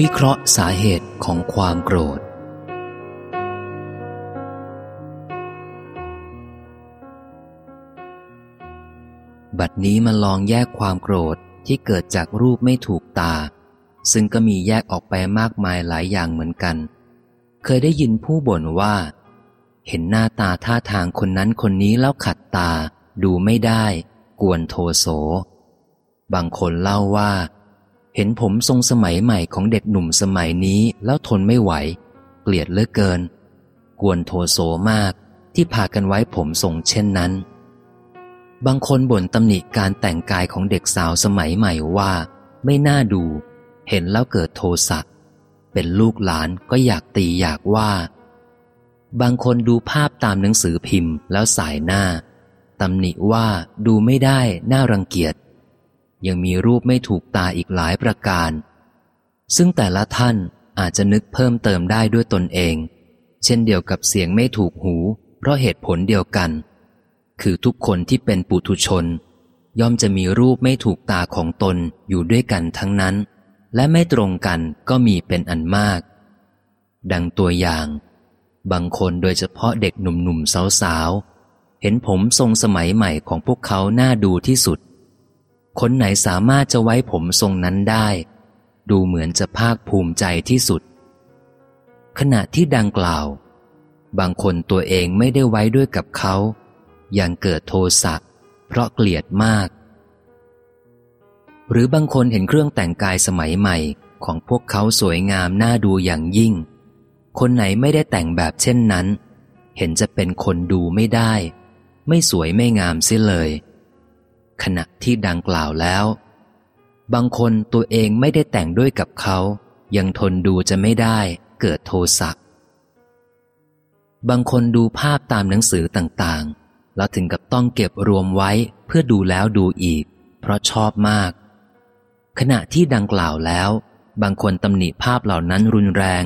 วิเคราะห์สาเหตุของความโกรธ บัดนี้มาลองแยกความโกรธที่เกิดจากรูปไม่ถูกตา ซึ่งก็มีแยกออกไปมากมายหลายอย่างเหมือนกัน เคยได้ยินผู้บ่นว่า เห็นหน้าตาท่าทางคนนั้นคนนี้แล้วขัดตา ดูไม่ได้ กวนโทโส บางคนเล่าว่า เห็นผมทรงสมัยใหม่ของเด็กหนุ่มสมัยนี้แล้วทนไม่ไหว เกลียดเหลือเกิน กวนโทโสมากที่พากันไว้ผมทรงเช่นนั้น บางคนบ่นตำหนิการแต่งกายของเด็กสาวสมัยใหม่ว่า ไม่น่าดู เห็นแล้วเกิดโทสะเป็นลูกหลานก็อยากตีอยากว่า บางคนดูภาพตามหนังสือพิมพ์แล้วสายหน้าตำหนิว่าดูไม่ได้น่ารังเกียจ ยังมีรูปไม่ถูกตาอีกหลายประการ ซึ่งแต่ละท่านอาจจะนึกเพิ่มเติมได้ด้วยตนเอง เช่นเดียวกับเสียงไม่ถูกหู เพราะเหตุผลเดียวกัน คือทุกคนที่เป็นปุถุชน ย่อมจะมีรูปไม่ถูกตาของตนอยู่ด้วยกันทั้งนั้น และไม่ตรงกันก็มีเป็นอันมาก ดังตัวอย่าง บางคนโดยเฉพาะเด็กหนุ่มๆสาวๆเห็นผมทรงสมัยใหม่ของพวกเขาน่าดูที่สุด คนไหนสามารถจะไว้ผมทรงนั้นได้ ดูเหมือนจะภาคภูมิใจที่สุด ขณะที่ดังกล่าว บางคนตัวเองไม่ได้ไว้ด้วยกับเขายังเกิดโทสะเพราะเกลียดมาก หรือบางคนเห็นเครื่องแต่งกายสมัยใหม่ของพวกเขาสวยงามน่าดูอย่างยิ่ง คนไหนไม่ได้แต่งแบบเช่นนั้น เห็นจะเป็นคนดูไม่ได้ ไม่สวยไม่งามเสียเลย ขณะที่ดังกล่าวแล้ว บางคนตัวเองไม่ได้แต่งด้วยกับเขา ยังทนดูจะไม่ได้เกิดโทสะบางคนดูภาพตามหนังสือต่างๆ แล้วถึงกับต้องเก็บรวมไว้เพื่อดูแล้วดูอีก เพราะชอบมาก ขณะที่ดังกล่าวแล้ว บางคนตำหนิภาพเหล่านั้นรุนแรง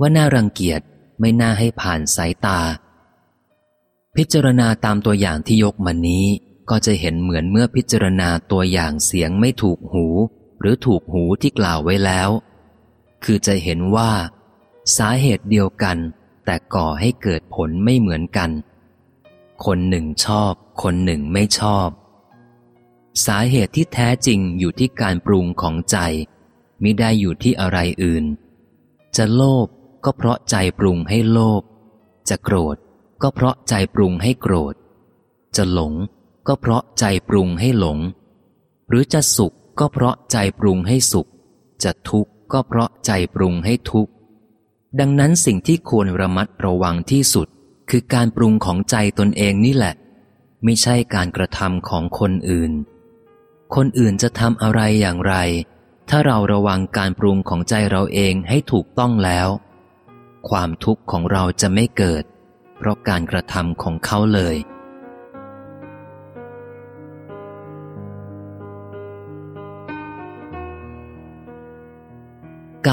ว่าน่ารังเกียจไม่น่าให้ผ่านสายตา พิจารณาตามตัวอย่างที่ยกมานี้ ก็จะเห็นเหมือนเมื่อพิจารณาตัวอย่างเสียงไม่ถูกหู หรือถูกหูที่กล่าวไว้แล้ว คือจะเห็นว่า สาเหตุเดียวกัน แต่ก่อให้เกิดผลไม่เหมือนกัน คนหนึ่งชอบ คนหนึ่งไม่ชอบ สาเหตุที่แท้จริงอยู่ที่การปรุงของใจมิได้อยู่ที่อะไรอื่น จะโลภก็เพราะใจปรุงให้โลภจะโกรธก็เพราะใจปรุงให้โกรธ จะหลง ก็เพราะใจปรุงให้หลง หรือจะสุขก็เพราะใจปรุงให้สุข จะทุกข์ก็เพราะใจปรุงให้ทุกข์ ดังนั้นสิ่งที่ควรระมัดระวังที่สุด คือการปรุงของใจตนเองนี่แหละ ไม่ใช่การกระทำของคนอื่น คนอื่นจะทำอะไรอย่างไร ถ้าเราระวังการปรุงของใจเราเองให้ถูกต้องแล้ว ความทุกข์ของเราจะไม่เกิด เพราะการกระทำของเขาเลย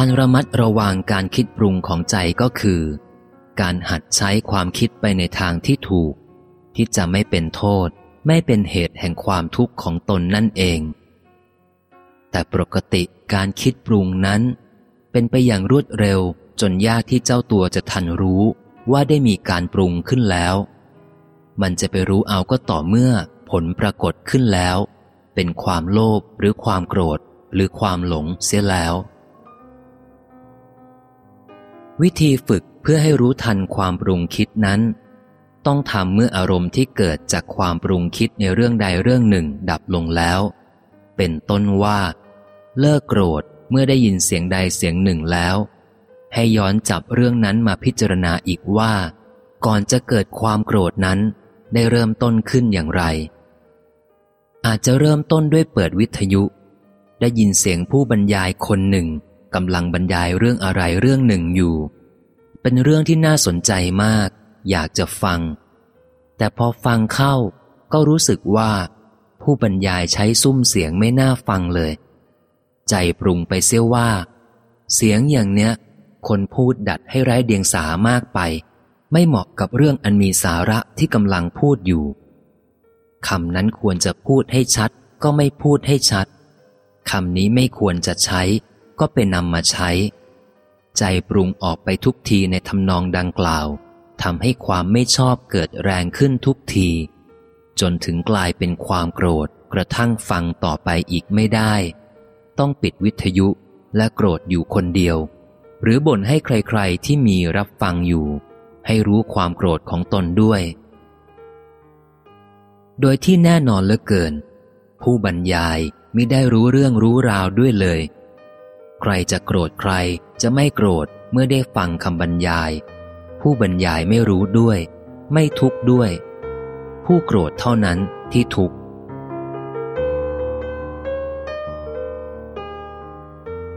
การระมัดระวังการคิดปรุงของใจก็คือ การหัดใช้ความคิดไปในทางที่ถูก ที่จะไม่เป็นโทษ ไม่เป็นเหตุแห่งความทุกข์ของตนนั่นเอง แต่ปกติการคิดปรุงนั้น เป็นไปอย่างรวดเร็วจนยากที่เจ้าตัวจะทันรู้ว่าได้มีการปรุงขึ้นแล้ว มันจะไปรู้เอาก็ต่อเมื่อผลปรากฏขึ้นแล้ว เป็นความโลภหรือความโกรธ หรือความหลงเสียแล้ว วิธีฝึกเพื่อให้รู้ทันความปรุงคิดนั้น ต้องทำเมื่ออารมณ์ที่เกิดจากความปรุงคิดในเรื่องใดเรื่องหนึ่งดับลงแล้ว เป็นต้นว่า เลิกโกรธเมื่อได้ยินเสียงใดเสียงหนึ่งแล้ว ให้ย้อนจับเรื่องนั้นมาพิจารณาอีกว่า ก่อนจะเกิดความโกรธนั้นได้เริ่มต้นขึ้นอย่างไร อาจจะเริ่มต้นด้วยเปิดวิทยุ ได้ยินเสียงผู้บรรยายคนหนึ่ง กำลังบรรยายเรื่องอะไรเรื่องหนึ่งอยู่ เป็นเรื่องที่น่าสนใจมาก อยากจะฟัง แต่พอฟังเข้าก็รู้สึกว่า ผู้บรรยายใช้ซุ้มเสียงไม่น่าฟังเลย ใจปรุงไปเสียว่า เสียงอย่างเนี้ย คนพูดดัดให้ไร้เดียงสามากไป ไม่เหมาะกับเรื่องอันมีสาระที่กำลังพูดอยู่คำนั้นควรจะพูดให้ชัดก็ไม่พูดให้ชัดคำนี้ไม่ควรจะใช้ ก็ไปนำมาใช้ ใจปรุงออกไปทุกทีในทำนองดังกล่าวทำให้ความไม่ชอบเกิดแรงขึ้นทุกที จนถึงกลายเป็นความโกรธกระทั่งฟังต่อไปอีกไม่ได้ ต้องปิดวิทยุและโกรธอยู่คนเดียว หรือบ่นให้ใครๆที่มีรับฟังอยู่ ให้รู้ความโกรธของตนด้วย โดยที่แน่นอนเหลือเกิน ผู้บรรยายมิได้รู้เรื่องรู้ราวด้วยเลย ใครจะโกรธใครจะไม่โกรธเมื่อได้ฟังคำบรรยาย ผู้บรรยายไม่รู้ด้วย ไม่ทุกข์ด้วย ผู้โกรธเท่านั้นที่ทุกข์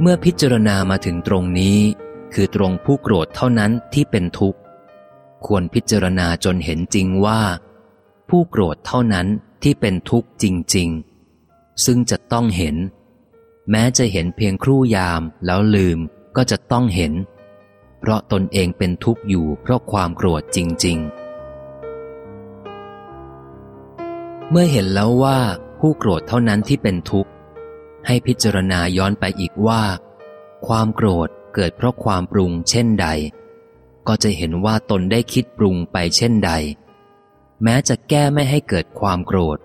เมื่อพิจารณามาถึงตรงนี้ คือตรงผู้โกรธเท่านั้นที่เป็นทุกข์ ควรพิจารณาจนเห็นจริงว่า ผู้โกรธเท่านั้นที่เป็นทุกข์จริง ๆ ซึ่งจะต้องเห็น แม้จะเห็นเพียงครู่ยามแล้วลืมก็จะต้องเห็น เพราะตนเองเป็นทุกข์อยู่เพราะความโกรธจริง ๆ เมื่อเห็นแล้วว่าผู้โกรธเท่านั้นที่เป็นทุกข์ ให้พิจารณาย้อนไปอีกว่า ความโกรธเกิดเพราะความปรุงเช่นใด ก็จะเห็นว่าตนได้คิดปรุงไปเช่นใด แม้จะแก้ไม่ให้เกิดความโกรธ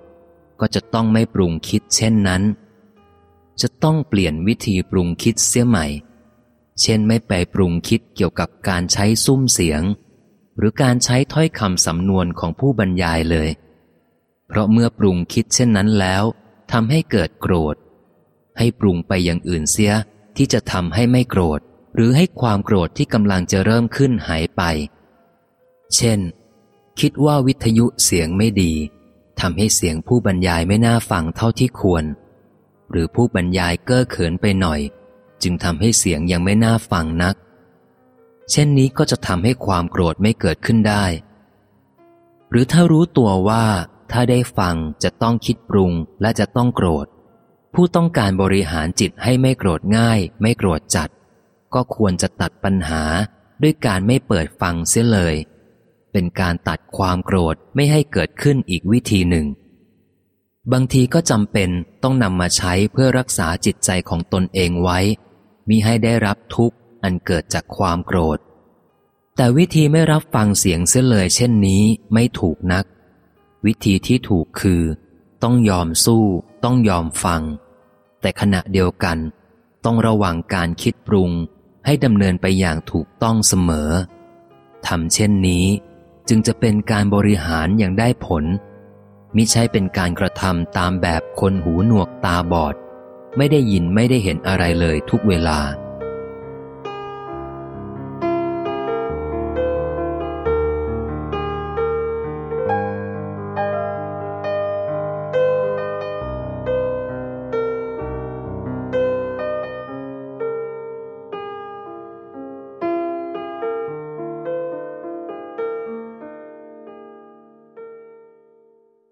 ก็จะต้องไม่ปรุงคิดเช่นนั้น จะต้องเปลี่ยนวิธีปรุงคิดเสียใหม่ เช่นไม่ไปปรุงคิดเกี่ยวกับการใช้ซุ้มเสียง หรือการใช้ถ้อยคำสำนวนของผู้บรรยายเลย เพราะเมื่อปรุงคิดเช่นนั้นแล้วทำให้เกิดโกรธ ให้ปรุงไปอย่างอื่นเสียที่จะทำให้ไม่โกรธ หรือให้ความโกรธที่กำลังจะเริ่มขึ้นหายไป เช่น คิดว่าวิทยุเสียงไม่ดีทำให้เสียงผู้บรรยายไม่น่าฟังเท่าที่ควร หรือผู้บรรยายเก้อเขินไปหน่อย จึงทำให้เสียงยังไม่น่าฟังนัก เช่นนี้ก็จะทำให้ความโกรธไม่เกิดขึ้นได้ หรือถ้ารู้ตัวว่าถ้าได้ฟังจะต้องคิดปรุงและจะต้องโกรธ ผู้ต้องการบริหารจิตให้ไม่โกรธง่าย ไม่โกรธจัด ก็ควรจะตัดปัญหาด้วยการไม่เปิดฟังเสียเลย เป็นการตัดความโกรธไม่ให้เกิดขึ้นอีกวิธีหนึ่ง บางทีก็จำเป็นต้องนำมาใช้เพื่อรักษาจิตใจของตนเองไว้ มิให้ได้รับทุกข์อันเกิดจากความโกรธ แต่วิธีไม่รับฟังเสียงเสียเลยเช่นนี้ไม่ถูกนัก วิธีที่ถูกคือ ต้องยอมสู้ ต้องยอมฟัง แต่ขณะเดียวกัน ต้องระวังการคิดปรุง ให้ดำเนินไปอย่างถูกต้องเสมอทำเช่นนี้ จึงจะเป็นการบริหารอย่างได้ผล มิใช่เป็นการกระทำตามแบบคนหูหนวกตาบอด ไม่ได้ยินไม่ได้เห็นอะไรเลยทุกเวลา